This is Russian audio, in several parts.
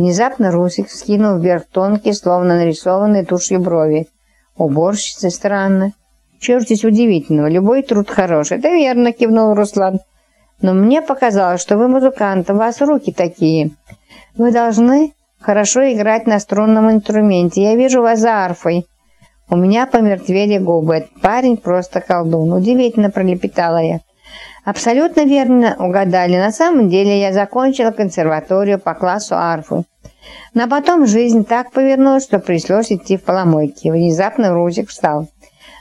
Внезапно Русик вскинул вверх тонкие, словно нарисованные тушью брови. Уборщица странно. Чего здесь удивительного? Любой труд хороший. Это верно, кивнул Руслан. Но мне показалось, что вы музыкант, у вас руки такие. Вы должны хорошо играть на струнном инструменте. Я вижу вас за арфой. У меня помертвели губы. Этот парень просто колдун. Удивительно пролепетала я. Абсолютно верно угадали. На самом деле я закончила консерваторию по классу арфы. Но потом жизнь так повернулась, что пришлось идти в поломойки. Внезапно Рузик встал.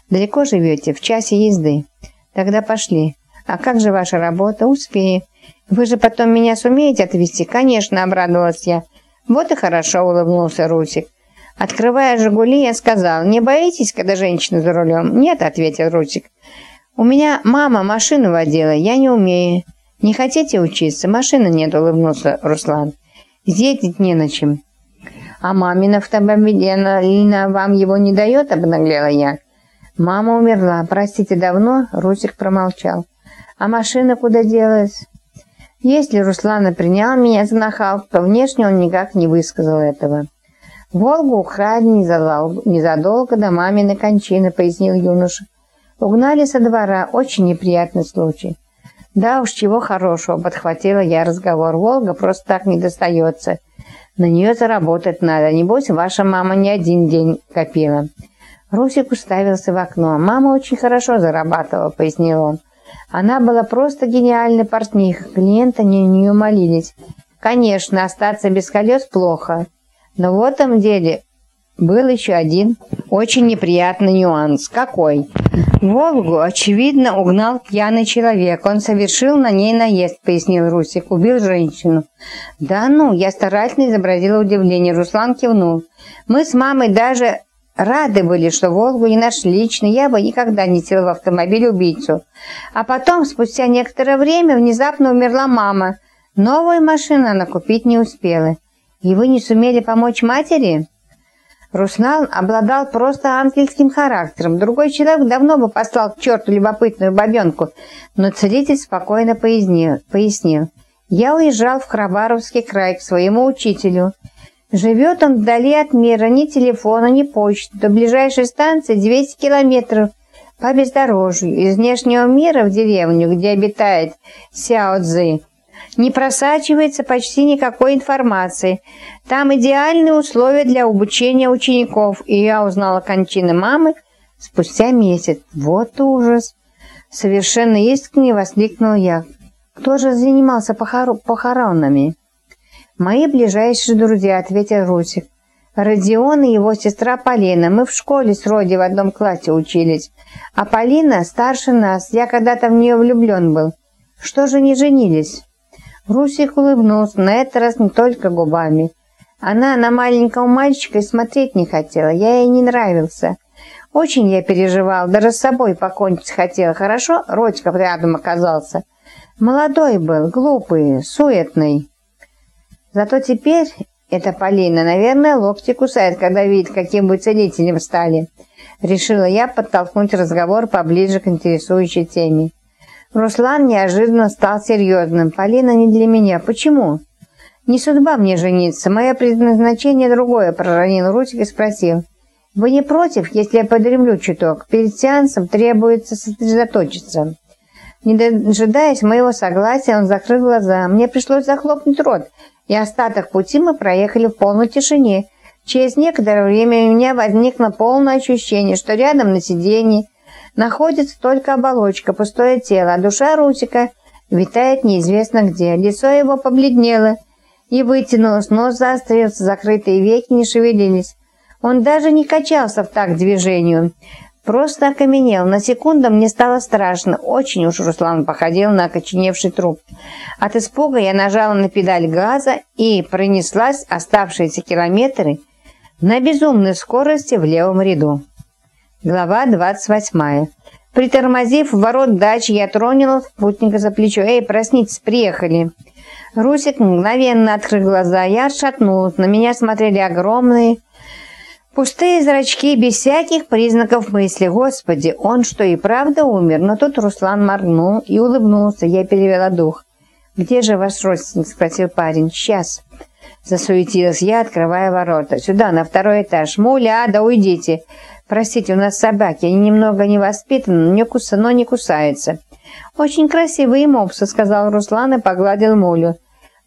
«Далеко живете? В часе езды?» «Тогда пошли. А как же ваша работа? Успею. Вы же потом меня сумеете отвезти?» «Конечно», — обрадовалась я. «Вот и хорошо», — улыбнулся Русик. Открывая «Жигули», я сказал, «Не боитесь, когда женщина за рулем?» «Нет», — ответил Русик. «У меня мама машину водила, я не умею». «Не хотите учиться? Машины нет», — улыбнулся Руслан. «Ездить не на чем». «А мамин автомобиль, Лина вам его не дает?» — обнаглела я. «Мама умерла. Простите, давно?» — Русик промолчал. «А машина куда делась?» Если Руслан принял меня за нахал, то внешне он никак не высказал этого. «Волгу украли незадолго до маминой кончины», — пояснил юноша. «Угнали со двора. Очень неприятный случай». «Да уж, чего хорошего», — подхватила я разговор. «Волга просто так не достается. На нее заработать надо. Небось, ваша мама не один день копила». Русик уставился в окно. «Мама очень хорошо зарабатывала», — пояснил он. «Она была просто гениальной портних. Клиенты на нее молились. Конечно, остаться без колес плохо». Но в этом деле был еще один очень неприятный нюанс. Какой? Волгу, очевидно, угнал пьяный человек. Он совершил на ней наезд, пояснил Русик. Убил женщину. Да ну, я старательно изобразила удивление. Руслан кивнул. Мы с мамой даже рады были, что Волгу не нашли лично. Я бы никогда не сел в автомобиль убийцу. А потом, спустя некоторое время, внезапно умерла мама. Новую машину она купить не успела. И вы не сумели помочь матери? Руслан обладал просто ангельским характером. Другой человек давно бы послал к черту любопытную бабенку, но целитель спокойно пояснил. пояснил. Я уезжал в Храбаровский край к своему учителю. Живет он вдали от мира, ни телефона, ни почты. До ближайшей станции 200 километров по бездорожью. Из внешнего мира в деревню, где обитает Сяо Цзы, не просачивается почти никакой информации. Там идеальные условия для обучения учеников, и я узнала кончины мамы спустя месяц. Вот ужас! Совершенно искренне воскликнул я. Кто же занимался похор похоронами? Мои ближайшие друзья, ответил Русик. Родион и его сестра Полина. Мы в школе с Роди в одном классе учились. А Полина старше нас. Я когда-то в нее влюблен был. Что же не женились? Русик улыбнулся, на этот раз не только губами. Она на маленького мальчика и смотреть не хотела, я ей не нравился. Очень я переживал, даже с собой покончить хотел. Хорошо, Родька рядом оказался. Молодой был, глупый, суетный. Зато теперь эта Полина, наверное, локти кусает, когда видит, каким бы целителем стали. Решила я подтолкнуть разговор поближе к интересующей теме. Руслан неожиданно стал серьезным. «Полина не для меня. Почему?» «Не судьба мне жениться. Мое предназначение другое», – проронил Русик и спросил. «Вы не против, если я подремлю чуток? Перед сеансом требуется сосредоточиться». Не дожидаясь моего согласия, он закрыл глаза. Мне пришлось захлопнуть рот, и остаток пути мы проехали в полной тишине. Через некоторое время у меня возникло полное ощущение, что рядом на сиденье Находится только оболочка, пустое тело, а душа Русика витает неизвестно где. Лицо его побледнело и вытянулось, нос заострился, закрытые веки не шевелились. Он даже не качался в такт движению, просто окаменел. На секунду мне стало страшно. Очень уж Руслан походил на окоченевший труп. От испуга я нажала на педаль газа и пронеслась оставшиеся километры на безумной скорости в левом ряду. Глава 28. Притормозив в ворот дачи, я тронула спутника за плечо. «Эй, проснитесь, приехали!» Русик мгновенно открыл глаза. Я отшатнулась. На меня смотрели огромные, пустые зрачки, без всяких признаков мысли. «Господи, он что, и правда умер?» Но тут Руслан моргнул и улыбнулся. Я перевела дух. «Где же ваш родственник?» – спросил парень. «Сейчас». Засуетилась я, открывая ворота. «Сюда, на второй этаж. Муля, да уйдите. Простите, у нас собаки. Они немного невоспитаны, но не, куса, но не кусаются». «Очень красивые мопсы», — сказал Руслан и погладил Мулю.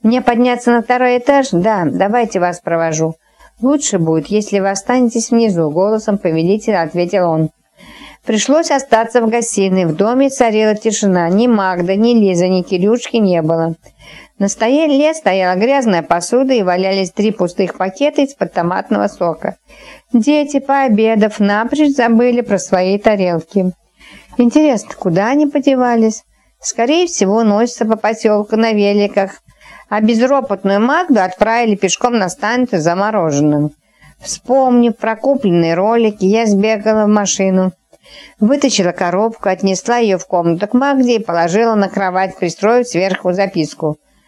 «Мне подняться на второй этаж? Да, давайте вас провожу». «Лучше будет, если вы останетесь внизу», — голосом повелителя ответил он. Пришлось остаться в гостиной. В доме царила тишина. Ни Магда, ни Лиза, ни Кирюшки не было. На столе стояла грязная посуда и валялись три пустых пакета из-под томатного сока. Дети, пообедав, напрочь забыли про свои тарелки. Интересно, куда они подевались? Скорее всего, носятся по поселку на великах, а безропотную Магду отправили пешком на станцию за мороженым. Вспомнив про купленные ролики, я сбегала в машину. Вытащила коробку, отнесла ее в комнату к Магде и положила на кровать, пристроив сверху записку –